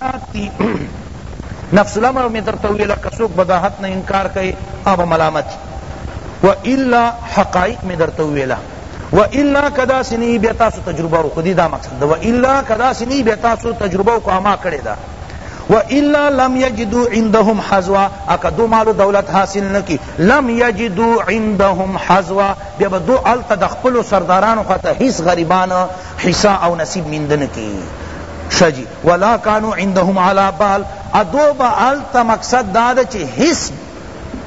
بدعت دی نفس الامر می درته وویل که څوک بدعت نه انکار کئ هغه به ملامت وي و الا حقایق می درته وویل و الا که داسې نه وي بیا تاسو تجربه وکړو دې دا مقصد ده و الا که داسې نه وي بیا تاسو تجربه وکړو اما کړې ده و الا لم یجدو عندهم حزوا اکا دو مال و دولت حاصل نکی لم یجدو عندهم حزوا بیا با دو علت دخپل سردارانو خطا حس غریبان حصه او نصیب میندنه کی شه جی ولا کانو عندهم علی بال ادو با التا مقصد دادا چی حس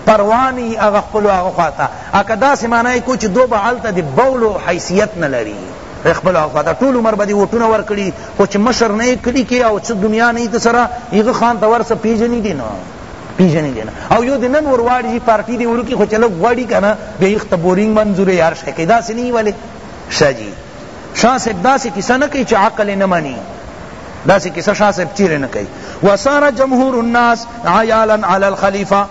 پروانی اغا خپلو اغا خواتا اکا دا سی معنی کو چی دو با التا دی بولو حیثیت نلری خپل خواته ټول عمر بدی وټونه ور کړی خو چې مشر نه کړی کې او چې دنیا نه تسرا یغه خان ته ورسه پیژنې دي نه پیژنې دي نه او یو دنن ورواړي پارټي دی ورکی خو چلو غواړي کنه به یخت بورینګ منظور یار شکې دا سنی والے شاه جی شاه صاحب داسی کیسه نه کوي چې عقل نه مني داسی کیسه شاه صاحب چیرې نه کوي وسار جمهور الناس عیالا علی الخلیفه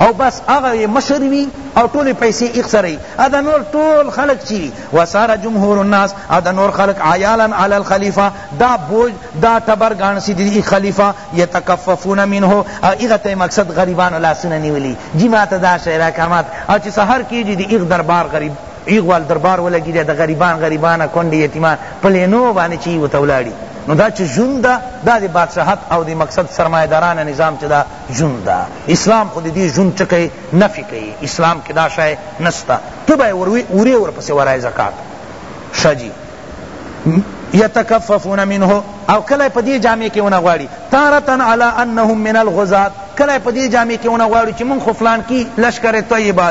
او بس هغه مشر وی او ټول پیسې ایک سره ادا نور ټول خلق چی وسار جمهور الناس ادا نور خلق عیالا علی الخلیفه دا بوج دا تبر گان سی دی خلیفہ یتکففون منه ایغه ته مقصد غریبان لا سن نیولی جی ما ته دا شعر کمات او چې سحر کیږي دی ایغ دربار غریب ای غوال دربار ولګی دی د غریبان غریبانه کونډی یتیمان په لینو باندی چی و ته ولاړی نو دا چی ژوند ده دا د بادشاهت او د مقصد سرمایه دارانه نظام چی دا ژوند ده اسلام خو د دی ژوند چه کئی نفی کئی اسلام کی دا شای نسته ته به وروی اوری ور پسی ورای زکات شا جی یتکففون منه او کله په دې جامع کې ونه غواړي تارتن علی انهم من الغزات کله په دې جامع کې ونه غواړي چې مونږ خو فلان کی لشکر طیبه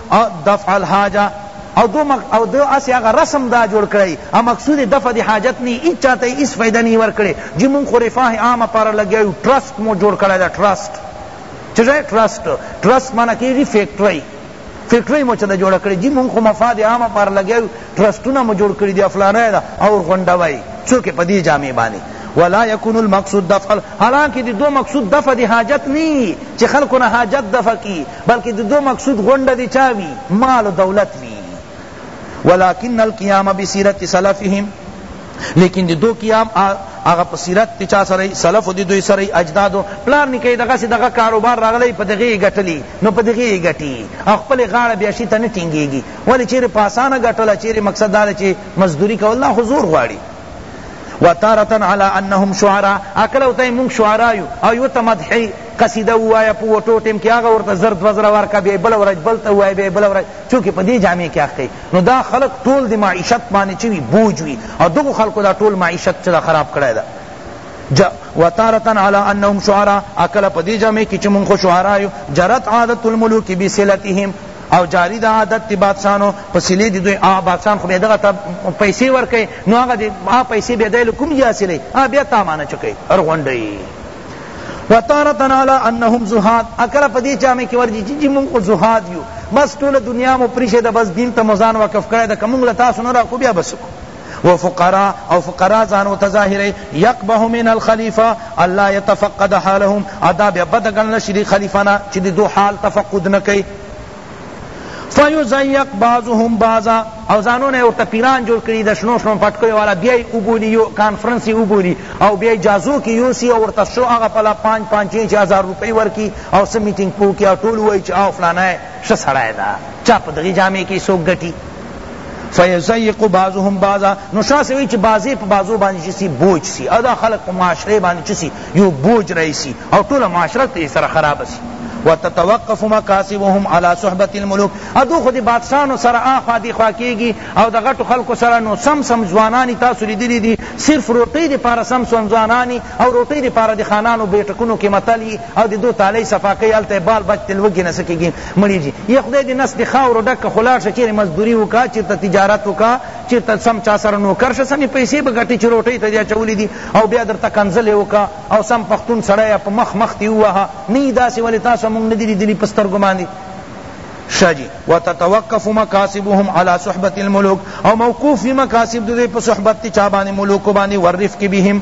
او دفع الحاجه او دو مق... او دو اسی هغه رسم دا جوړ کړی او مقصود دفع دی حاجت نی هیڅ چاته هیڅ فائدہ نی ور کړی جی مون خو رفاه عامه پر لګیو ټرست مو جوړ کړی دا ټرست چیزای ټرست ټرست معنی کیږي فیکټری فیکټری مو چدا جوړ کړی جی مون خو مفاد عامه پر لګیو ټرسټونه مو جوړ کړی دی او فلانه ده اور غونډه وای څوک په دې جامع باندې ولا يكون المقصود دفع حالانکه د دو مقصود دفع دی حاجت نی چې خلکو نه حاجت دفع کی بلکې د دو مقصود غونډه دی چاوی مال و دولت وی ولكن القيام بسيرت سلفهم لیکن دی دو قیام هغه په سیرت تی چا سره سلف دی دوی سره اجدادو پلان نکي دغه سي دغه کاروبار راغلی په دغه غټلی نو په دغه غټی خپل غاړه بیا شي تنه ټینګيږي ولی چیرې په اسانه ګټله چیرې مقصد دا چې مزدوری کول دا خو زور غواړي و تارتن علی انهم شعرا اکل او تای مونږ شعرا یو او یو تمدحی قصیده وایا په وټو ټیم کې هغه ورته زرد وزر ورکا به بل ورځ بل ته وای به بل ورځ چونکه په دې جامع کې اخته نو دا خلق ټول د معیشت باندې چوي بوج وي او دغه خلکو دا ټول معیشت چې خراب کړی دا جا وتارتن علی انهم شعرا اکل په دې جامع کې چې مونږ شعرا یو جرت عادت الملوک بسلتهم او جاری دا عادت دی بادشاہانو په سلی دی دوی آ بادشاہان خو بیا دغه ته پیسې ورکوي نو هغه دی آ پیسې بیا دی له کوم ځای حاصلوي آ بیا تا مانه چکوي ارغونډوي وتارتن علی انهم زهاد اکل پدی چا میں کیور جی جی من کو زهاد یو بس ټول دنیا مو پریشه د بس دین ته مزان وقف کړه د کوم له تاسو نه را کو بیا بس کو و فقراء او فقراء زانو تظاهره یقبه من الخلیفہ الله يتفقد حالهم ادا بیا بد گنل شری خلیفہ نا چی دو حال تفقد نکی فیزیق بعضهم بعضا او زانو نه ورته پیران جوړ کړي د شنو شنو پټکیو والا بیا یې وبولي یو کانفرنس یې وبولي او بیا یې جازو کې یوسي او ورته شو هغه پلا پانچ پانچ چینچ هزار روپۍ ورکي او څه میټینګ پو کړي او ټول وایي چې او فلانی ښه سړی ده چا په دغې جامې کې څوک ګټي فیزیق بعضهم بعضا نو شاہ سے وی چی بعضی پا بعضو بانی چسی بوج سی ادا خلق پا معاشرے بانی چسی یو بوج رئی سی او طول معاشرت تی سر خراب سی وتتوقف مکاسبهم على صحبت الملوک ادو خود بادشاہانو سر آخوا دی خوا کیگی او د غټو خلق سر نو سم سم ځوانانی تاسو لیدلی دی صرف روٹی دی پار سم سم ځوانانی او روٹی دی پار دی خانانو بیٹکونو کی متلی او دی دو تالی صفا کئی الته بال بچ تلوگی نسکیگی مړی جی یه خدای دی نس دی خاورو ډک که خو لاړ شه چیرې مزدوری وکا چیرته تجارت وکا چیرته سم چا سره نوکر شه سمې پیسې به ګټې چې روټۍ ته دې اچولې دي او بیا درته کنځلې وکا او سم پښتون سړی په مخ مخ دې ووهه نه یي داسې ولې تاسو موږ نه دي لیدلي په سترګو باندې شاه جی وتتوقف مکاسبهم علی صحبت الملوک او موقوف مکاسب دې په صحبت چا باندې ملوک باندې ورفق بهم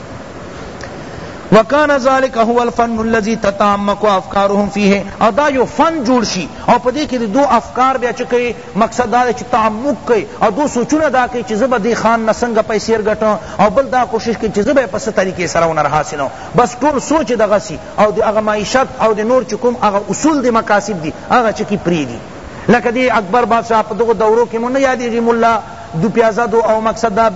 وکان ذلک هو الفن الذي تتعمق افکارهم فيه او دا یو فن جوړ شي او په دې کې د دو افکار بیا چې کوي مقصد دا چې تعمق کوي او دو سوچونه دا کوي چې زبر دی خان نه څنګه پیسې ګټم او بل دا کوشش کوي چې زبر په ست طریقې سره ونر حاصلو بس ټول سوچ دغه سي او د هغه معیشت او د نور چې کوم هغه اصول د مقاصد دي هغه چې کی پری دي لکه دی اکبر بادشاہ په دغو دورو کې مو نه یادیږي ملا دوپیازه دو او مقصد دا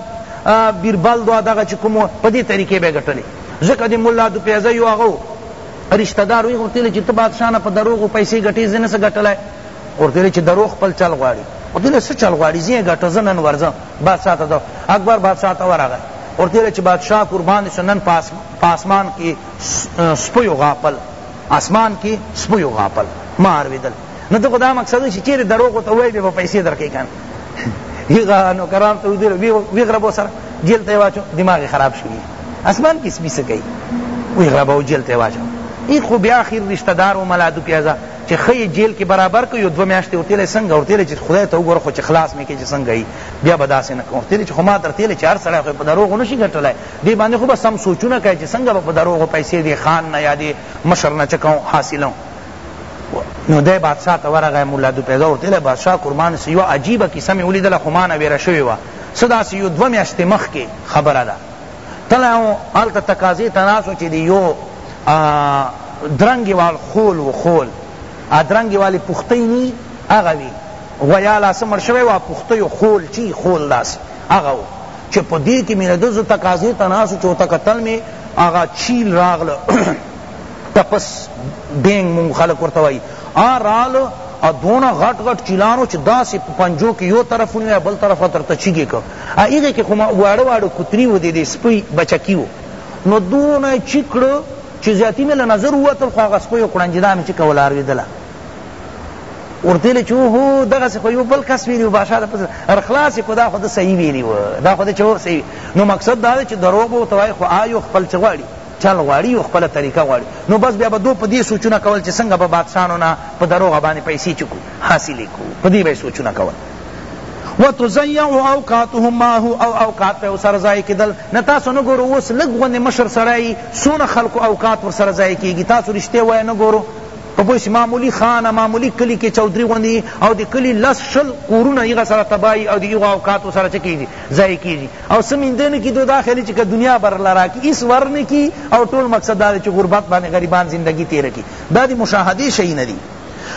بیربل دو دغه چې کوم په دې طریقې به ګټلې ځکه دی ملا دوپیازه یو هغه رشتہ دار وی ورته چې ته بادشاہ نه په دروغ پیسې ګټې زنه څه ګټلای ورته چې دروغ خپل چل غواړي ورته څه چل غواړي زه ګټه زنن ورځم بادشاہ ته دو اکبر بادشاہ ته ورغی ورته چې بادشاہ قربان سنن پاس پاسمان کې سپیو غاپل اسمان کې سپیو غاپل مار ویدل نو ته خدا مقصد شي چیرې دروغ ته وای به پیسې درکې کان هغه نو کرام ته ودیر وی غربو سره جیل ته واچو دماغ خراب شوی اسمان کې سپی سګي وی غربو جیل ته واچو ای خو بیا اخر رشتہ دار او ملادو پیازا چې خی جیل کې برابر کو یو دو میاشتې ورته له څنګه ورته له چې خدای ته وګوره خو چې خلاص مې کې چې څنګه ای بیا بداسې نه کوم ورته چې خو ما درته له چار سره خو په دروغ نه شي ګټلای دی باندې خو بس سم سوچونه کوي چې څنګه په دروغ پیسې دی خان نه یادې مشر نه چکاو حاصلو نو دی بادشاہ ته ورغی مولا دوپیزه ورته ویل بادشاہ قربان سه یوه عجیبه کیسه مې ولیدله خو مانه ویره شوې وه څه داسې یو دوه میاشتې مخکې خبره ده تللی وم هلته تقاضې ته ناست و چې د یو درنګې وال خول و خول درنګې والې پوښتۍ نی هغه وي غویا لاسه مړ شوی وه پوښتیو خول چی خول داسې هغه و چې په دې کې مې د دزو تقاضې ته ناست و چې ورته کتل مې هغه چیل راغله ټپس ډینګ مونږ خلق ورته وایی آ رال او دونه غټ غټ چیلانو چې داسې په پنجو کې یو طرف ونیو بل طرف ترته چیګې کو هغه کې خو واړه واړه کوتري و دې دې سپي بچکی و نو دونه چیکړو چې زیاتی مې له نظر ووتل خو هغه سپیو کړنجدا مې چې کوله اورېدله ورته ویل چې هو دغسې خو یو بل کس ویلي و بادشاه د پسې رخلاصې خو دا خو ده صحیح ویلي و دا خو ده چې صحیح نو مقصد دا دی چې دروغ به ورته وایي خو آیو خپل چې غواړي چل غواړي یو خپله طریقه غواړي نو بس بیا به دو په دې سوچونه کول چې څنګه به بادشاهانو نه په دروغ باندې پیسې چکو حاصلې کو په دې به سوچونه کول وتزیع اوقاتهم معه او اوقات په سر ځای کېدل نه تاسو نه ګورو اوس لږ غوندې مشر سړی څونه خلکو اوقات ور سره ځای کېږي تاسو رښتې وایه نه ګورو په پوه معمولی خانه معمولی کلی کې چودري غوندې او د کلی لس شل کورونه هغه سره تباهي او د هغو اوقاتو سره څه کېږي ځای کېږي او څه مینده نه کی دو دا خیالی چی که دنیا بر لرا کی ایس ور نه کی او ټول مقصد دا دی چی غربت باندې غریبان زندگی تیر کی دا دی مشاهده شئی نه دی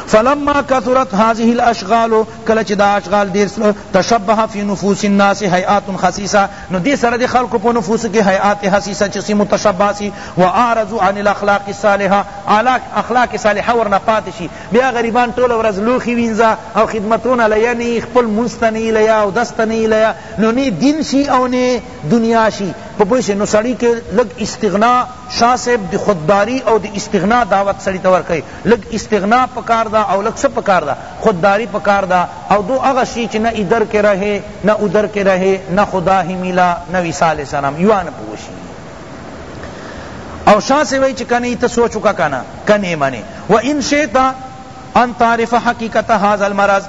فلما كثرت هذه الاشغال کله چې دا اشغال ډیر سره تشبه فی نفوس الناس هیئات خصیصه نو دې سره د خلکو په نفوس کې هیئات خصیصه چې سیمو تشبه سی واعرضوا عن الاخلاق الصالحه علاق اخلاق صالحه ورنه پاتې شي بیا غریبان ټول ورځ لوخي وینځه او خدمتونه لیا نه خپل مستنی لیا او دستنی لیا نو نی دین شی او نی دنیا شی په پوه شی نو سړی که لږ استغنا شاه صاحب د خودداری او د استغنا دعوت سړی ته ورکوی لږ استغنا پکار ده او لږ څه پکار ده خودداری پکار ده او دو هغه شی چی نه ادر که رهی نه ادر که رهی نه خدا هی میلا نه وصال صنم یوا نه پوه شی او شاه صاحب وای چی کنی ته سوچ وکا کنه کنی منی و ان شئت ان تعرف حقیقت هذا المرض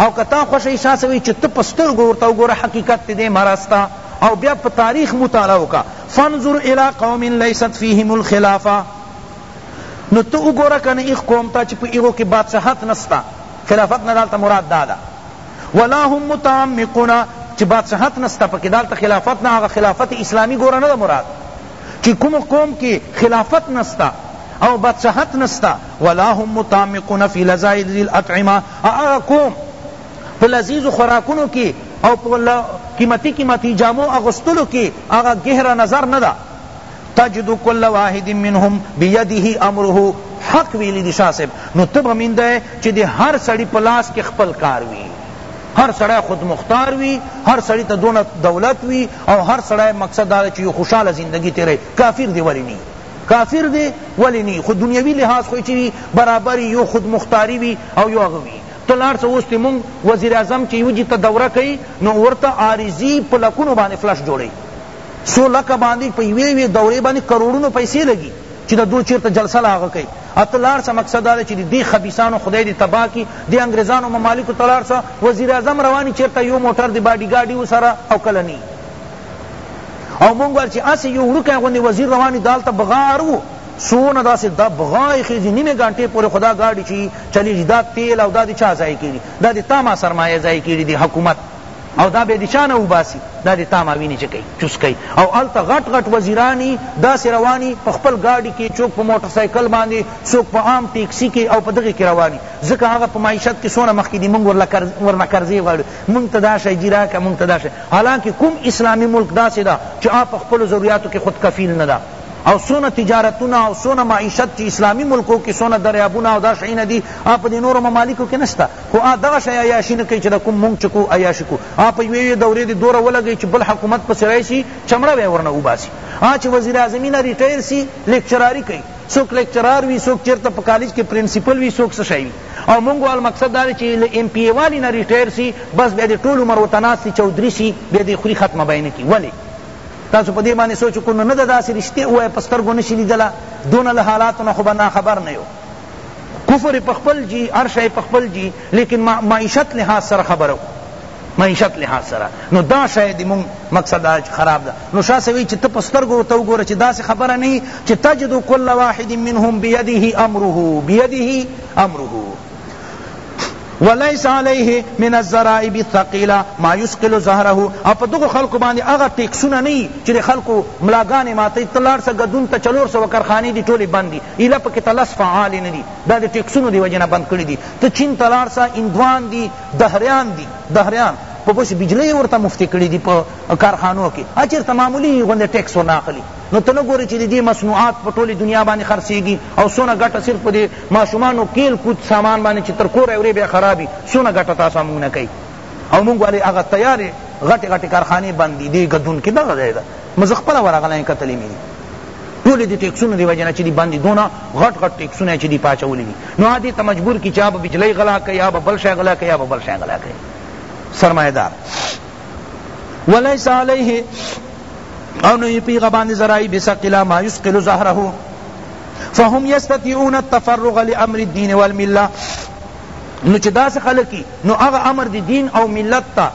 او که تا خوښ احساس وی چی ته په سترګو ورته وګوره حقیقت دی مرض ته او بیا په تاریخ مطالعه وکړه فانظر الی قوم لیست فیهم الخلافه نو ته وګوره کنه ایغ قوم ته چی په ایغو کی بادشاهت نسته خلافت نه دالته مراد دادا ولا هم متعمقون چی بادشاهت نسته پکی دالته خلافت نه هغه خلافت اسلامی ګوره نه مراد چی کوم قوم کی خلافت نسته او بادشاهت نسته ولا هم متعمقون فی لذائذ الاطعمه او هغه قوم په لذیذ خوراکونو کی او په قیمتی قیمتی جامو اغوستلو کی هغه گهره نظر نده تجد کل واحد منهم بیده امره حق ویلی دی شاہ صاحب نو تب امینده ہے چی دی ہر سڑی پلاس کے خپل کار وی ہر سڑی خود مختار وی ہر سڑی تا دون دولت وی او هر سړی مقصد دا چې یو خوشاله زندگی تیری کافر دی ولی نی کافر دی ولی نی خو دنیوی لحاظ خو چی وی برابر یو خود مختاری وی او یو هغه وی ته لاړ سه اوس ته مونږ وزیر اعظم چې یو جی ته دوره کوي نو ورته عارضي په لکونو باندې فلش جوړوي څو لکه باندې په یوې یوې دورې باندې کروړونو پیسې لګي چې د دو چېرته جلسه له هغه کوي او ته لاړ سه مقصد دا دی چی دی دی خبیثانو خدای دی تباه کی دی انګریزانو ممالکو ته لاړ سه وزیر اعظم روانی چیرته یو موټر دی باډی ګاډی وسره او کله نی او مونږ ول چی اسی یو وړوکی غوندی وزیر روانی دالته بغار وو سونه داسې د بغای خېزي نیمه ګانټې پورې خدا ګاډي چی چلیږي دا تیل او دا د چا ځای کېږي دا د تا ما سرمایه ځای کېږي د حکومت او دا بیا دی چا نه وباسی دا دی تا ما وینی چه کئی چوس کئی او هلته غټ غټ وزیرانی داسی روانی په خپل ګاډی کی چوک په موټر سایکل باندی څوک په عام ټیکسی کی او په دغی کی روانی ځکه هغه په معیشت کی څونه مخکی دی مونږ ورله قرض ورنه قرضی غواړو مونږ ته دا شی جی راکه مونږ ته دا شی حالانکه کوم اسلامی ملک داسی ده چه هغه په خپلو ضروریاتو کی خود کفیل نه ده او سونه تجارتونه او سونه معیشت چی اسلامی ملکو کی سونه دریابونه او دا شیونه دی هغه په دی نورو ممالکو کی نشته خو آ دغه شی عیاشی نه کوي چې دا کوم مونږ چې کو عیاشی کو آ په یوې یوې دورې دې دوره ولګوي چې بل حکومت پسې راشي چمړه به یې ورنه وباسي آ چې وزیر اعظمي نه ریټایر سي لیکچراري کوي څوک لیکچرار وي څوک چېرته په کالج کې پرنسپل وي څوک څه شی وي او مونږ وال مقصد دا دی چې له ایم پي اې والي نه ریټایر سي بس بیا دې ټول عمر ورته ناست سي چودري سي بیا دې خوري ختمه به یې نه کړي ولې تاسو په دې باندې سوچ وکړو نو نه ده داسې رښتیا ووایه په سترګو نه شي لیدله دونه له حالاتو نه خو به ناخبر نه یو کفر پخپل جی هر شای پخپل جی لیکن ما معیشت لحاظ سره خبرو معیشت لحاظ سره نو دا شای دی مون مقصد دا خراب دا نو شاہ سوی چی تپ سترگو تو گور چی دا سی خبر نہیں چی تجد کل واحد منهم بیده امره بیده امره ولیس علیه من الضرائب الثقیلة ما یثقل ظهره او په دغو خلکو باندې هغه ټیکسونه نه یي چې د خلکو ملاګانې ماتوي ته لاړ سه ګدون ته چلور سوه کرخانې دي ټولې بند دي ایله پکې ته لس فعالې نه دي دا د ټیکسونو د وجې نه بند کړي دي ته چین ته لاړ سه هندوان دي دهریان دي دهریان په بس بجلۍ ورته مفتې کړي دي په کارخانو کې هر چېرته معمولي غوندې ټیکس ورنه اخلي نو ته نه ګورې چې د دې مصنوعات په ټولې دنیا باندې خرڅېږي او څونه ګټه صرف په دې ماشومانو کیل کود سامان باندې چې تر کوره ورې بیا خرابي څونه ګټه تاسو موږ نه کوي او موږ والي هغه تیارې غټې غټې کارخانې بندې دي ګدون کې دغه ځای ده مې زه خپله ورغلی کتلې مې دي ټول دی ټیکسونه دی وجنه چلی باندې دونه غټ غټ ټیکسونه چلی پاچولې دي نو هدي ته مجبور کی چا به بجلی غلا کوي یا به بل شی غلا کوي یا به بل شی غلا کوي سرمایدار وليس عليه او نو پیغه باندې زرائی بسقلا ما یسقل زهره فهم یستطیعون التفرغ لامر الدین والملہ نو چې داسې خلک نو هغه امر دی دین او ملت ته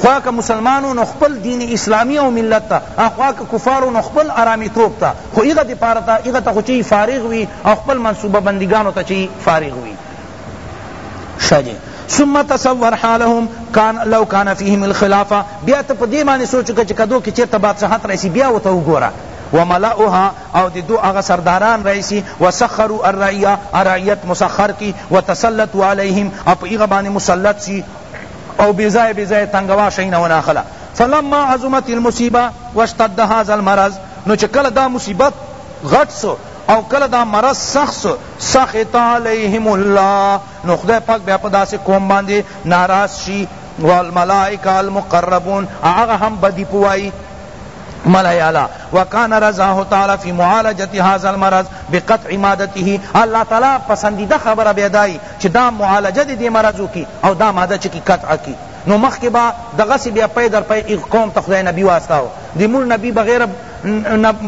خواک مسلمانو نو خپل دین اسلامی او ملت تا خواک کفارو نو خپل آرامی توب تا خو ایغا دی پارتا ایغا تا خو چی فارغ وی او خپل منصوبہ بندگانو تا چی فارغ وی شاجی ثم تصور حالهم کان لو کان فیهم الخلافه بیا ته په دې معنی سوچ وکړه چې کدو کې چیرته بادشاہت راشي بیا وته وګوره وملأها او د دو هغه سرداران رئیسی وسخروا الرعیه رعیت مسخر کی وتسلطوا علیهم او په هغه باندې مسلط شی او بی ځای بی ځای تنگوا شینه وناخلا فلما عظمت المصیبه واشتد هذا المرض نو چې کله دا مصیبت غټ سو او کله دا مرض سخت سو سخط علیهم الله نو خدای پاک بیا په داسې قوم باندې ناراض شي والملائکه المقربون هغه هم بدی پوائی ملایالا وکان رضاه تعالی فی معالجت هذا المرض بقطع مادته الله تعالی پسندیدہ خبر بیدای چی دا معالجه دی مرض کی او دا ماده چی قطع کی نو مخ کے با دغسی بیا پے در پے ایک قوم تخدای نبی واسطاو دی مول نبی بغیر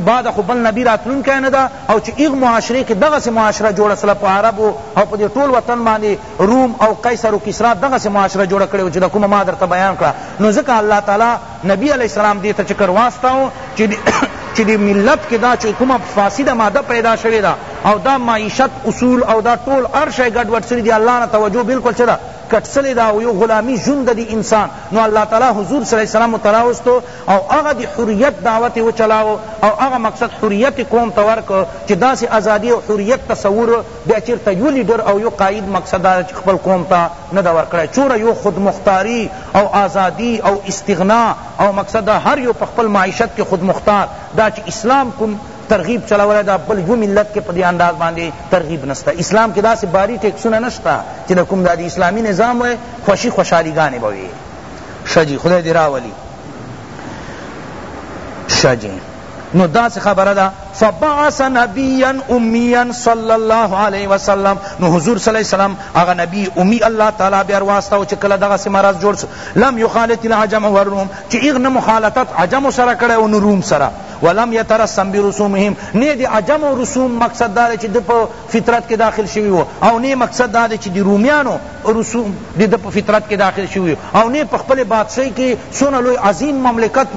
بعد خو بل نبی راتلون که نه دا او چې ایغ معاشره کې دغه سه معاشره جوړه سره په عربو او په دې ټول وطن باندې روم او قیصر او کسرا دغه سه معاشره جوړه کړو چې کوم ما درته بیان کړه نو ځکه الله تعالی نبی علیه السلام دې ته چکر واستاوه چې دې ملت کې دا چې کومه فاسده ماده پیدا شوې ده او دا معیشت اصول او دا ټول هر شی ګډ وډ سوی دی الله نه توجه بالکل څه ده کټ سوی ده او یو غلامی ژوند دی انسان نو الله تعالی حضور صلی الله علیه وسلم ته راوستو او هغه د حریت دعوت وچلاو او هغه مقصد حریت قوم ته ورکړ چې داسې ازادي او حریت تصور بیا چېرته یو لیډر او یو قائد مقصد دا چې خپل قوم ته نه ده ورکړی چوره یو خودمختاري او آزادی او استغنا او مقصد دا هر یو په خپل معیشت کی خود مختار دا چی اسلام کوم ترغیب چلولی دا بل یو ملت کی پدی انداز باندی ترغیب نسته اسلام کی داسی باری ټیکسونه نشته چی دا کوم دا دی اسلامی نظام وی خوشی خوشحالی گانی به وی شه جی خدای دی راولی شه جی نو داس خبر دا فبعث نبیا امیا صلی اللہ علیہ وسلم نو حضور صلی اللہ علیہ وسلم اغا نبی امی اللہ تعالی بیار واسطہ و چکل دغا سی مرض جوڑ لم یخالط العجم والروم چی اغن مخالطت عجم سرا کڑے و نروم سرا ولم یترسم برسومهم نی دی عجم و رسوم مقصد دا چی دی پا فطرت کی داخل شوی و او نی مقصد دا چی دی رومیانو رسوم دی پا فطرت کی داخل شوی او نی پا خپل بادشاہی کی سونا لوی عظیم مملکت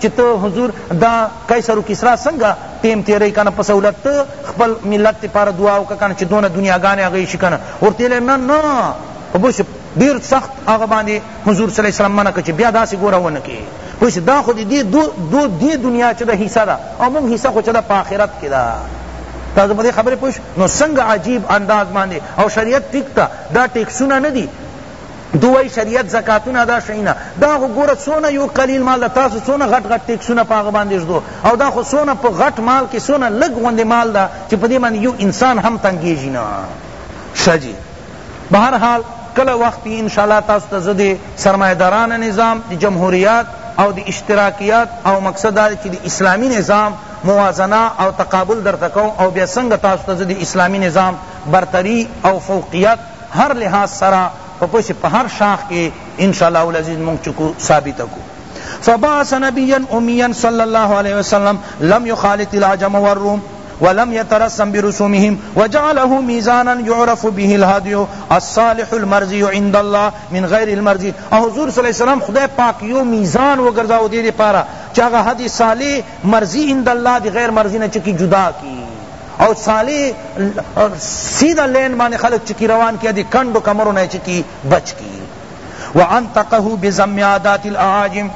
چی ته حضور دا قیصر و کسری سنګه ټیم تیری کنه په سهولت ته خپل ملت ته پاره دعا وکه کنه چی دونه دنیا گانی هغه شی کنه ورته ویل نه نه پوش ډیر سخت هغه باندې حضور صلی الله علیه وسلم منع کړ چې بیا داسې ګوره ونه کې پوه دا خو دې دو دو دې دنیا چې د حصہ ده او موږ حصہ خو چې ده په آخرت کې ده تاسو په دې خبرې پوه نو څنګه عجیب انداز باندې او شریعت ټیک تا دا ټیکسونه نه دي دوئ شریعت زکاتونه ادا شئی نه دا خو ګوره څونه یو قلیل مال ده تاسو څونه غټ غټ ټیکسونه په هغه باندې ږدو او دا خو څونه په غټ مال کې څونه لږ غوندې مال ده چې په دې باندې یو انسان هم تنګیږي نه ښه جی بهر حال کله وخت ان شاء الله تاسو ته زه د سرمایه دارانه نظام د جمهوریت او د اشتراکیت او مقصد دا چې د اسلامی نظام موازنه او تقابل درته کوم او بیا څنګه تاسو ته د اسلامی نظام برتری او فوقیت هر لحاظ سره په پسې په هر شاخ کې ان شاء الله العزیز مونږ چکو ثابت کو فبعث نبيا اميا صلى الله عليه وسلم لم يخالط العجم والروم ولم يترسم برسومهم وجعله ميزانا يعرف به الهدي الصالح المرضي عند الله من غير المرضي او حضور صلی اللہ علیہ وسلم خدای پاک یو میزان وګرځاو دې لپاره چې هغه هدی صالح مرضی عند الله دی غیر مرضی نه چکی جدا کی او صالح سیدھا لین باندې خلق چکی روان کیا دی کندو کمرو نه چکی بچ کی وان تقه بزم عادات الاعاجم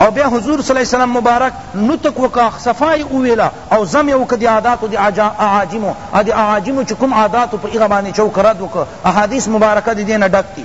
او بیا حضور صلی الله علیه وسلم مبارک نطق وکا صفای اویلا او زم یو کدی عادات دی اعاجمو ادی اعاجمو چکم عادات په ایغه باندې چوک رد وک احادیث مبارکه دی دینه ډک دی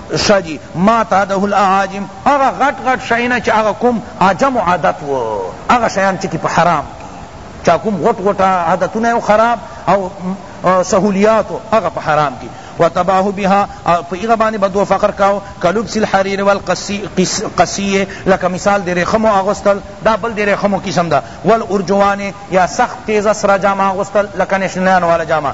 شه جی ما تعده الاعاجم هغه غټ غټ شیونه چی هغه کوم عجمو عادت وو هغه شیان چی په حرام کی چا کوم غټ غټ عادتونه او خراب او سهولیات هغه په حرام کی وتباه بها په هغه باندې بدو فقر کاو کلبس الحرير والقصيه لك مثال دې رخمو اغستل دا بل دې رخمو قسم دا والارجوان یا سخت تیز سره جامه اغستل لکه نشنان والا جامه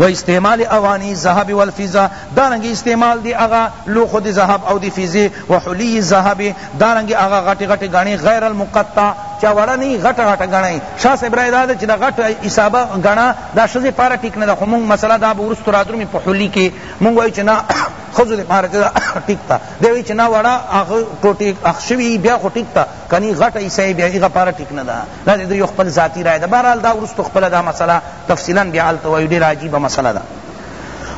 و استعمال اوانی الذهب والفضه دارنګ استعمال دی اغا لوخو دی ذهب او دی فضه و حلی الذهب دارنګ اغا غټ غټ غنی غیر المقطع چا وړه نی غټ غټ غنی شاس ابراهیم دا چې دا غټ حساب غنا دا شزه پارا ټیک نه خو مونږ مسله دا ورستو راترو می په حلی کې مونږ وای چې نه خزو دی پارا ټیک تا دی وای چې نه وړه اغه ټوټی اخشوی بیا خو ټیک تا کنی غټ حساب بیا اغه پارا ټیک نه دا دا د دوی خپل ذاتی رائے ده بهرحال دا ورستو خپل دا مسئله تفصیلا بیا الته وایو ډیر عجیبه مسئله ده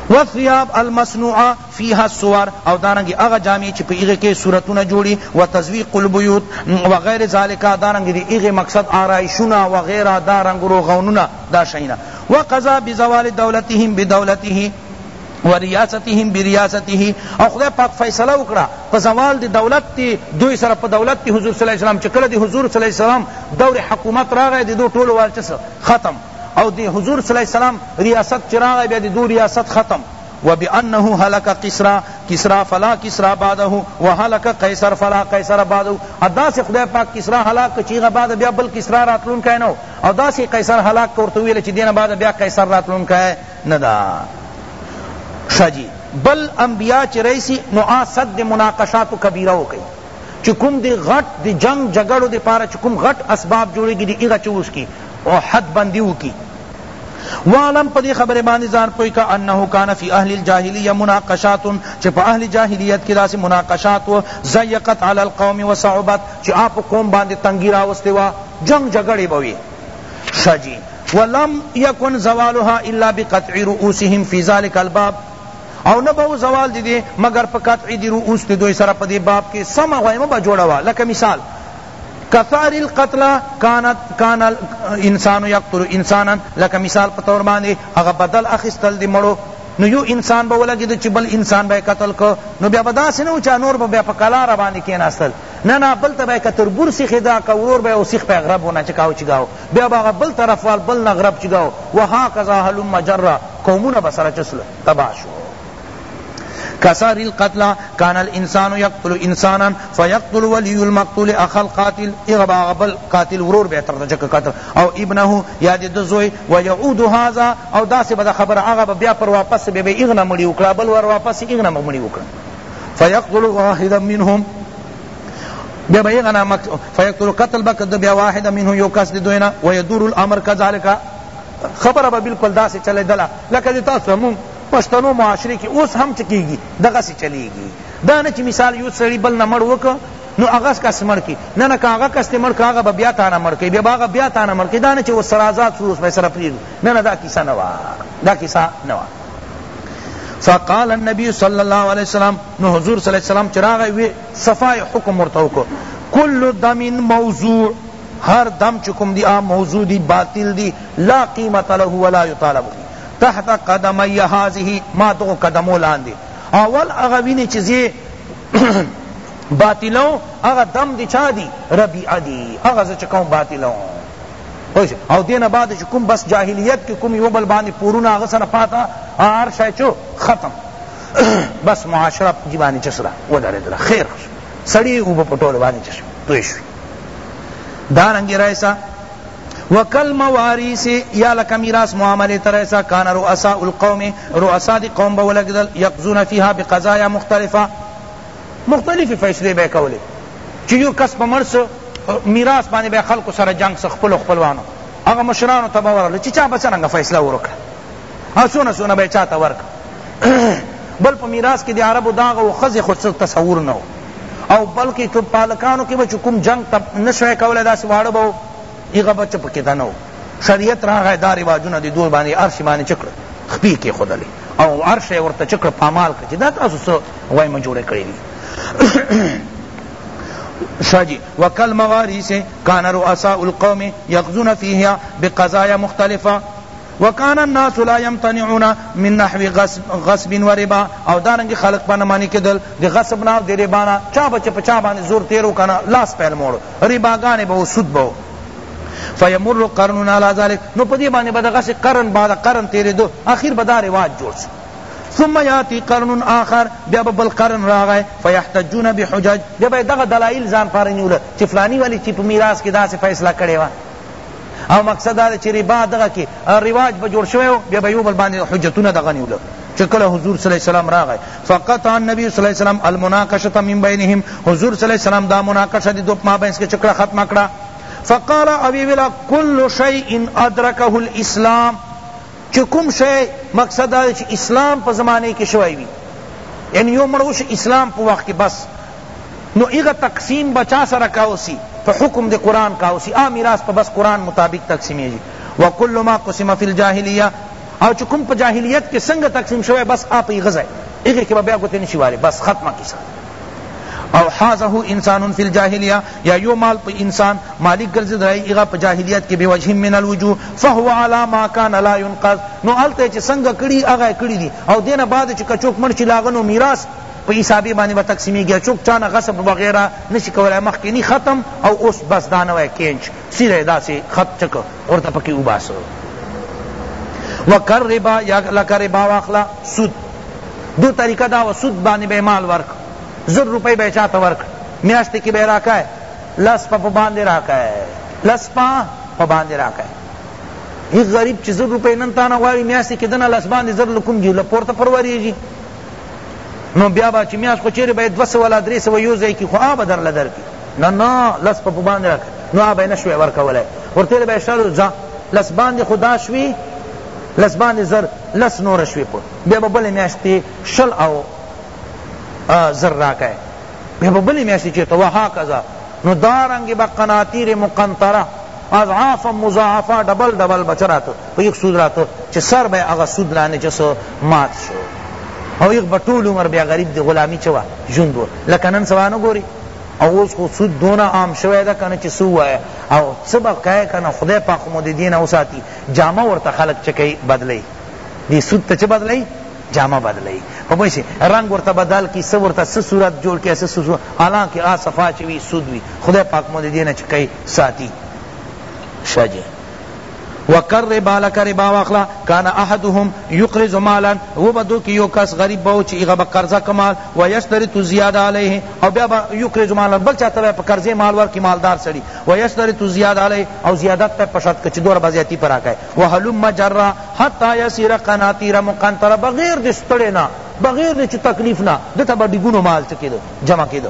والثياب المصنوعه فيها الصور او دارنګ هغه جامې چې په هغه کې صورتونه جوړي و تزویق البيوت و غیر ذالک دارنګ دی هغه مقصد آرایشونه و غیر دارنګ روغونونه دا شینا وقضا بزوال دولتهم بدولته و ریاستهم بریاسته او خدای پاک فیصله وکړه په زوال دی دولت تی دوی سره په دولت کی حضور صلی الله علیه وسلم چې کله دی حضور صلی الله علیه وسلم دور حکومت راغی دی دو ټول والچس ختم او دی حضور صلی الله علیه وسلم ریاست چراغ بیا دی دو ریاست ختم وبأنه هلك قسرا قسرا فلا قسرا بعده وهلك قيصر فلا قيصر بعده ادا سے خدای پاک قسرا هلاک چیغه بعد بیا بل قسرا راتلون کینو ادا سے قیصر هلاک کرتویل چ دین بعد بیا قیصر راتلون کئ نه ده ښه جی بل انبیاء چی رئیسی نو آ صد دی مناقشاتو کبیره وکی چی کوم دی غټ دی جنگ جګړو دی پارا چی کوم غټ اسباب جوړیگی دی ایغا چی اوسکی او حد بندی وکی وعلم پدی خبر باندې ځان پوی کا انه کان فی اهل الجاهلیه مناقشات چ په اهل جاهلیت کې داسې مناقشات و زیقت علی القوم وصعبت چ اپ قوم باندې تنگی راوسته وا جنگ جګړه بوي ښه جی ولم یکن زوالها الا بقطع رؤوسهم فی ذلک الباب او نه به زوال دی دی مگر په قطع دی رؤوس دی دوی سره په دی باب کې سم غویمه به جوړه وا لکه مثال کثار القتل کانت کان انسان یقتل انسانا لکه مثال په تور باندې هغه بدل اخستل دی مړو نو یو انسان به ولګید چې بل انسان به قتل کو نو بیا به داسې نه و چې نور به بیا په کلاره باندې کېناستل نه نه بل ته به که تربور سیخې دا که ورور به او سیخ په غرب ونه چکاو چګاو بیا به هغه بل طرف وال بل نه غرب چګاو وهکذا هلم جرا قومونه به سره چسل تباه شو کسر القتل کان الانسان یقتل انسانا فیقتل ولی المقتول اخ القاتل اغبا غبل قاتل ورور به تر جک قتل او ابنه یاد د زوی و یعود هذا او داسې به خبر هغه بیا پر واپس به به اغنه مړی وکړه بل ور واپس اغنه مړی وکړه فیقتل واحدا منهم بیا به غنا مک فیقتل قتل بک د بیا واحد منه یو کس د دوینا و یدور الامر کذالک خبره به بالکل داسې چلی دلا لکه د تاسو مون پښتنو معاشره کې اوس هم چکیږي دغه سي چلیږي دا نه چې مثال یو سړی بل نه مړ وک نو هغه کس مړ کی نه نه هغه کس ته مړ هغه به بیا تانه مړ کی بیا هغه بیا تانه مړ کی دا نه چې وسرازات سوس به سره پری نه نه دا کیسه نه وا دا کیسه نه وا فقال النبی صلی اللہ علیہ وسلم نو حضور صلی اللہ علیہ وسلم چراغ وی صفاء حکم ورته کو کل دم موضوع ہر دم چکم دی آ موضوع دی باطل دی لا قیمت له ولا یطالب تحت قدمی هذه ما تو قدمو لاندې اول هغه ویني چې زی باطلو هغه دم دی چا دی ربیع دی هغه زه چکم باطلو پوش او دین بعد چې کوم بس جاهلیت کې کوم یو بل باندې پورونه هغه سره پاتا هر شای چو ختم بس معاشره جی باندې چسرا ودرېدله خیر سړی او په ټول باندې چسرا توی شوی دا رنګ رایسا وکل مواریس یا لک میراث معاملے ترسا کان رؤساء القوم رؤساء دی قوم بولگدل یقضون فیها بقضایا مختلفہ مختلفې فیصلې به یې کولې چې یو کس به مړ سو میراث باندې به خلکو سره جنګ سو خپلو خپلوانو هغه مشرانو ته به ورغله چې چا به څرنګه فیصله وروکړه او څونه څونه به یې چاته ورکړه بل په میراث کې د عربو داغ او ښځې خو څه تصور نه او بلکې که پالکانو کې به چې کوم جنګ نه شوی کولی داسې واړه به هغه به چپ کېده نه شریعت راغی دا رواجونه د دوی باندې عرش باندې چه کړل خپې کېښودلې او عرش یې ورته چه کړ پامال کړ چې دا تاسو څه وایمه جوړې کړې دي شاہ جی وکل مواری سے کان رؤساء القوم یغزون فیہا بقضایا مختلفہ وکان الناس لا يمتنعون من نحو غصب, غصب و ربا او دارنگی خلق پا نمانی کدل دی غصب نا دی ربانا چا بچ پچا بانی زور تیرو کنا لاس پہل موڑو رباګانې به وو سود به وو فیمر قرن علی ذلک نو په دې باندې به دغسې قرن بعد قرن تېرېدو اخر به دا رواج جوړ شو ثم یاتی قرن آخر بیا به بل قرن راغی فیحتجون بحجج بیا به دغه دلائل ځان پاره نیول چې فلانی ولی چې په میراث کې داسې فیصله کړې وه او مقصد دا چې ربا دغه کې رواج به جوړ شوی بیا به یو بل باندې حجتونه دغه نیول چې کله حضور صلی الله علیه وسلم راغی فقط ان نبی صلی الله علیه وسلم المناقشه من بینهم حضور صلی الله علیه وسلم دا مناقشه دي دوه ما بینس کې چکړه ختمه کړه فقال ابي ولا كل شيء ادركه الاسلام چی کوم شی مقصد دا دی چی اسلام په زمانه کی شوی وی یعنی یو مړ وشی اسلام په وخت کی بس نو ایغا تقسیم به چا سره کاوسی په حکم دی قرآن کاوسی آ میراث په بس قرآن مطابق تقسیمیږی وکل ما قسم فی الجاهلیه او چی کوم په جاهلیت کی سنگ تقسیم شوی بس آ په غزای ایغه کی بیا گوتی نشی واری بس ختمه کیسه او حازه انسان فی الجاهلیه یا یو مال په انسان مالک ګرځیدلای هغه په جاهلیت کې بوجه من الوجوه فهو علی ما کان لا ينقض نو هلته چې څنګه کړي هغه کړي دي او دینه بعد چې کچوک مړ شي لاغنو میراث په حسابي باندې به تقسیمیږي چوک چانه غصب وغیرہ نشي کولای مخکې نی ختم او اوس بس دانه وای کینچ سیره داسې خط چک ورته پکې وباسو وکر ربا یا لکر ربا واخلا سود دو طریقہ دا و سود باندې به مال ورک زر روپۍ به یې چاته ورکړ میاشتې کې به یې راکای لس په باندې راکای لس په باندې راکای هیڅ غریب چې زر روپۍ نن تانه غواړي میاشتې کې دنه لس باندې زر له کوم جي له پورته پروریږي نو بیا به چې میاشت خو چېرې به یې دوه سوه لا درې سوه یو ځای کړي خو هغه به درله درکړي نه نه لس په باندې راکړه نو هغه به یې نه شوی ورکولی ورته به یې شلو ځه لس باندې خو دا شوي لس باندې زر لس نوره شوې په بیا به بلې میاشتې شل او زر راکه بیا په بلی میاشت کې چیرته وهکذا نو دارنګ به قناطیر مقنطره اضعافا مضاعفا ډبل ډبل بچ راته په یک سود راته چې سر به هغه سود لانه چې سو مات شو او یک بټول عمر بیا غریب دی غلامی چوا ژوند و لکه نن سبا نه ګوري او اوس خو سود دونه عام شوی ده کنه چې سو وای او سبق کای کنه خدای پاک مو دې دین او ساتي جامه ورته خلق چکی بدلی دی سود ته چ بدلی جامه بدلئی په پوه شي رنگ ورته بدل کی سو ورته څه صورت جوړ کی څه صورت حالانکه آ صفا چې وی سود وی خدای پاک مو دې نه چکای ساتي شاجه وکر ربا لک ربا واخلا کان احدهم یقرض مالا و بدو کی یو کس غریب باو چی غب قرضہ کمال و یشترط زیادہ علیہ او بیا با یقرض مالا بل چاته په قرضے مال ور کی مالدار سړی و یشترط زیادہ علیہ او زیادت پر پشت کچ دور بزیاتی پر آکای وهلم جرا حتی یصیر قناطیر مقنطرا بغیر د ستړې نه بغیر د چه تکلیف نه دته به ډیګونو مال چه کېدو جمع کېدو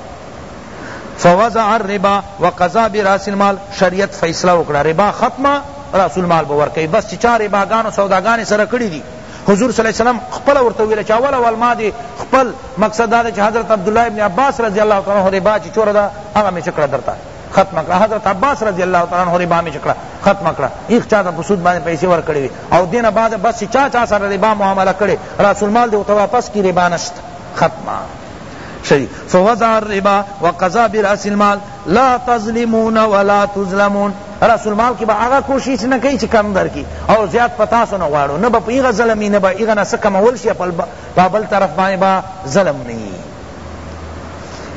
فوضع الربا وقضا براس المال شریعت فیصله وکړه ربا ختمه راس المال به ورکوي بس چې چا رباګانو سوداګانې سره کړې دي حضور صلی الله علیه وسلم خپل ورته ویل چې اول اول ما دې خپل مقصد دا چې حضرت عبدالله ابن عباس رضی الله تعالی عنہ ربا چې چور ده هغه مې چکړه درته ختم کړه حضرت عباس رضی الله تعالی عنہ ربا می چکړه ختم کړه ایخ چا ته سود باندې پیسې ور کړې وي او دینه بعد بس چا چا سره ربا معامله کړي رسول مال دی او واپس کی ربا نشت ختمه شي فوضع الربا وقضى براس المال لا تظلمون ولا تظلمون رسول مال کی با هغه کوشش نه کوي چې کم در کی او زیات پتا سو نه غواړو نه به پیغه ظلمی نه به ایغه نه سکه مول شي په بل طرف باندې با ظلم نه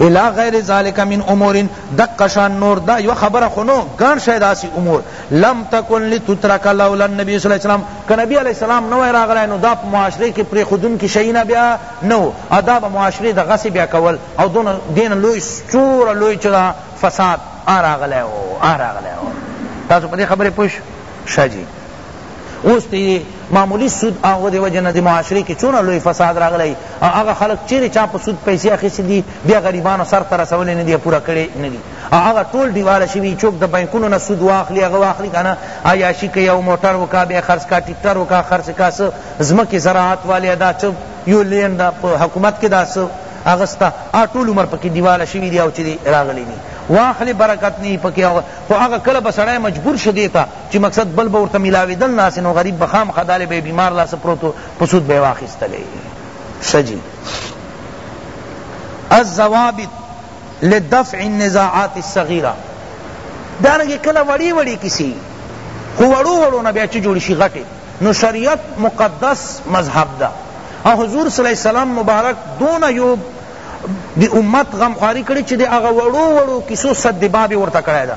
الا غیر ذالک من امور دق شان نور دا یو خبر خونو گان شاید اسی امور لم تکن لتترک لولا النبی صلی اللہ علیہ وسلم کہ نبی علیہ السلام نو راغلے نو دا معاشرے کی پر خودن کی شینا بیا نو ادا معاشرے دا غسی بیا کول او دون دین لوی چور لوی چدا فساد آ راغلے او آ راغلے او تاسو پر خبر پوش شاہ جی اوس ته یې معمولی سود او د وجه نه د معاشرې کې څونه لوی فساد راغلی او هغه خلک چیرې چا په سود پیسې اخیستې دي بیا غریبانو سر ته رسولې نه دي پوره کړې نه دي او هغه ټول دیواله شوي چوک د بانکونو نه سود واخلي هغه واخلي که نه عیاشي کوي او موټر وکړه بیا خرڅ کا ټکټر وکړه خرڅ کا څه ځمکې زراعت والې دا څه یو لین دا په حکومت کې دا څه هغه ستا ټول عمر پکې دیواله شوي دي او چې راغلي دي واخلې برکت نه پکې خو هغه کله به سړی مجبور شي دیته چی مقصد بل به ورته ملاویدل نه هسی نو غریب به خامخا دالی به بیمار لا څه پروت و په سود به یې واخیستلې ښه جی الضوابط لدفع النزاعات الصغیره دارنګه کله وړي وړي کسی خو وړو وړو نه بیا چې جوړ شي غټه نو شریعت مقدس مذهب ده او حضور صلی الله علیه وسلم مبارک دون یو دی امت غمخواری کړي چې د هغه وړو وړو کیسو صد باب ورته کړی ده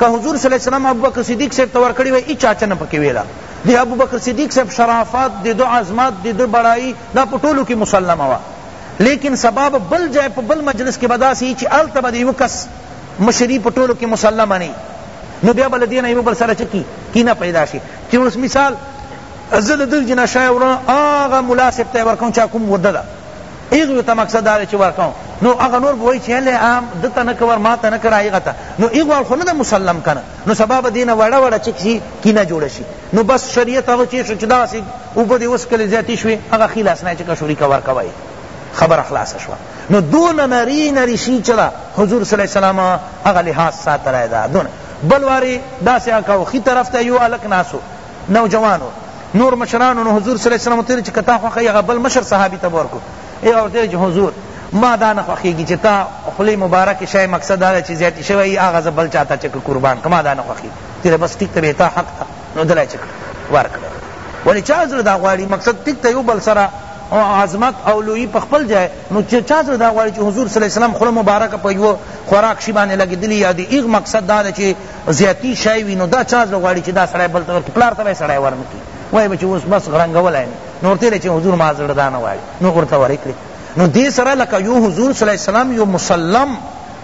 که حضور صلی الله علیه وسلم ابوبکر صدیق صاحب ته ورکړی وای هیچا چا نه پکې ویلا د ابوبکر صدیق صاحب شرافت د ده عظمت د ده بړایي دا په ټولو کې مسلمه وه لیکن سبا به بل ځای په بل مجلس کې به داسې وي چې هلته به د یوه کس مشري په ټولو کې مسلمه نه نو بیا به له دې نه یو بل سره څه کي کینه پیدا شي چې اوس مثال زه د دغه جناشای ورنه هغه ملا صاحب ته ورکوم چې کوم ورده ده هغوی ته مقصد دا دی چې ورکوم نو هغه نور به وایي چې هلې عام ده ته نه که ور ما ته نه کړه هغه ته نو هغوال خو نه ده مسلم که نه نو سبا به دې نه وړه وړه چې شي کینه جوړه شي نو بس شریعت هغه چی شو چې داسې اوبه دې وڅکلې زیاتې شوې هغه ښي لاس نه چې که شریکه ورکوی خبره خلاصه شوه نو دون نری نری شي چې ده حضور صلی الله علیه وسلم هغه لحاظ ساتلی ده دونه بل وارې داسې اکاو ښي طرف ته یو هلک ناست نوجوانو نور مشرانو نو حضور صلی الله علیه وسلم ته چې کتا خوخه هغه بل مشر صحابي ته ورکو ای او ته حضور ما دا نه خوخیږي چې تا خلی مبارک شای مقصد دا چې زیات شوی هغه زبل چاته چې قربان کما دا نه خوخی تیرے بس ټیک ته تا حق تا نو دلای چې ورک ولی چا زړه دا غواړي مقصد ټیک ته یو بل سره او عظمت او لوی په خپل ځای نو چې چا زړه دا غواړي چې حضور صلی الله علیه وسلم خله مبارک په یو خوراک شی باندې لګیدلی یا دی ایغ مقصد دا چې زیاتی شای وی نو دا چا زړه غواړي چې دا سړی بل ته ورکړي پلار ته به یې سړی ورنکړي وایي به چې اوس بس غړنګولی مې نو ورته ویل چې حضور ما زړه دا نه غواړي نو ورته ورکړي نو دې سره لکه یو حضور صلی الله علیه وسلم یو مسلم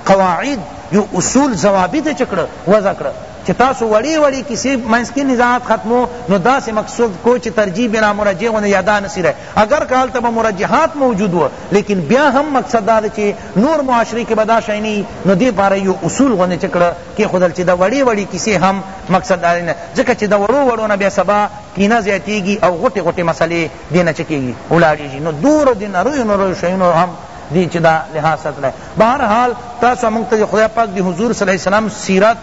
قواعد یو اصول ضوابط یې چکړه وضع کړه چې تاسو وړې وړې کیسې منځ کې نزاعت ختمو نو داسې مقصود کو چې ترجیح بنا مرجع ونه یادا نصیره اګر که هلته به مرجحات موجود وه لیکن بیا هم مقصد دا ده چی نور معاشری کی به دا شی نه نو دی پاره یو اصول غوندی چه کړه کیښودل چی دا وړی وړی کیسی هم مقصد دا نه ځکه چی دا وړو وړو نه بیا سبا کینه زیاتیږی او غټی غټی مسئلی دی نه چه کیږی ولاړیږی نو دور دی نروی نروی شیونو هم دی چی دا لحاظ ساتلی بهر حال تاسو مونږ ته خدای پاک دی حضور صلی الله علیه وسلم سیرت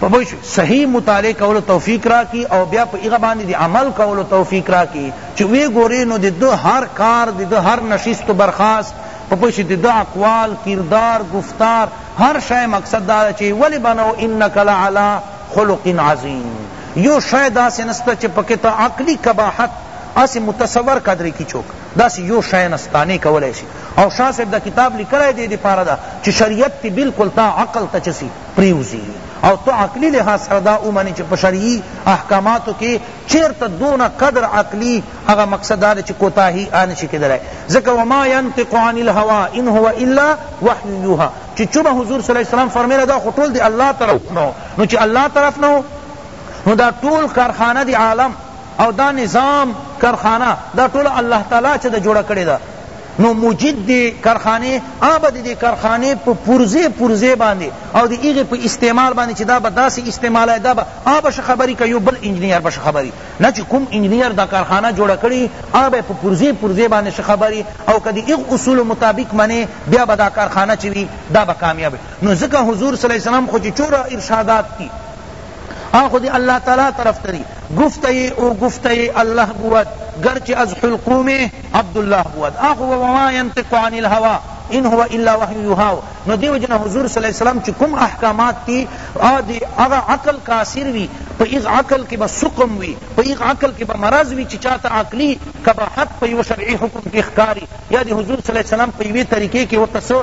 په پوه شوی صحیح مطالعه کولو توفیق راکی او بیا په هغه باندې د عمل کولو توفیق راکی چی وی ګوری نو د ده هر کار د ده هر نشست و برخاست په پوه شوی د ده اقوال کردار گفتار هر شی مقصد دا ده چی ولی بنو انک لعلی خلق عظیم یو شی داسی نسته چی پکی تا عقلی قباحت اسی متصور قدر کی چوک داسی یو شی نستا نه کولای شی او شاہ صاحب دا کتاب لکلی دی دی پارا دا چی شریعت تی بالکل تا عقل تا چسی پریوزی او ته عقلی لحاظ سره دا ومنی چی په شرعی احکاماتو کی چیرته دونه قدر عقلی هغه مقصد دا چی کوتاهی آن شی کیدلای ځکه وما ينطق عن الهوى ان هو الا وحی یوحى چی چوبه حضور صلی الله علیه وسلم فرمیله دا خو ټول دی الله طرف نو نو چی الله طرف نو نو دا ټول کارخانه دی عالم او دا نظام کارخانه دا ټول الله تعالی چی دا جوړه کړی دا نو موجد دی کارخانه آبا دی دی کارخانه په پرزه پرزه باندې او دی ایغه په استعمال باندې چې دا به داسې استعمال دا به آبا ش خبري کوي بل انجنیر به ش خبري نه چې کوم انجنیر دا کارخانه جوړه کړي آبا په پرزه پرزه باندې ش خبري او کدی ایغ اصول مطابق منی بیا به دا کارخانه چوي دا به کامیاب نو ځکه حضور صلی الله علیه وسلم خو چې چورا ارشادات کی آن خود اللہ تعالی طرف تری گفته او گفته الله بود گرچه از حلقوم عبدالله بود آن خو وما ینطق عن الهوی ان هو الا وحی یوحی نو دیو جن حضور صلی اللہ علیہ وسلم چی کوم احکامات تی آ دی اغا عقل کاسر وی پا ایغ عقل کی با سقم وی پا ایغ عقل کی با مرض وی چی چاہتا عقلی قباحت پا یو شرعی حکم کی ښکاری یا دی حضور صلی اللہ علیہ وسلم پا یوی طریقے کی ورطا سو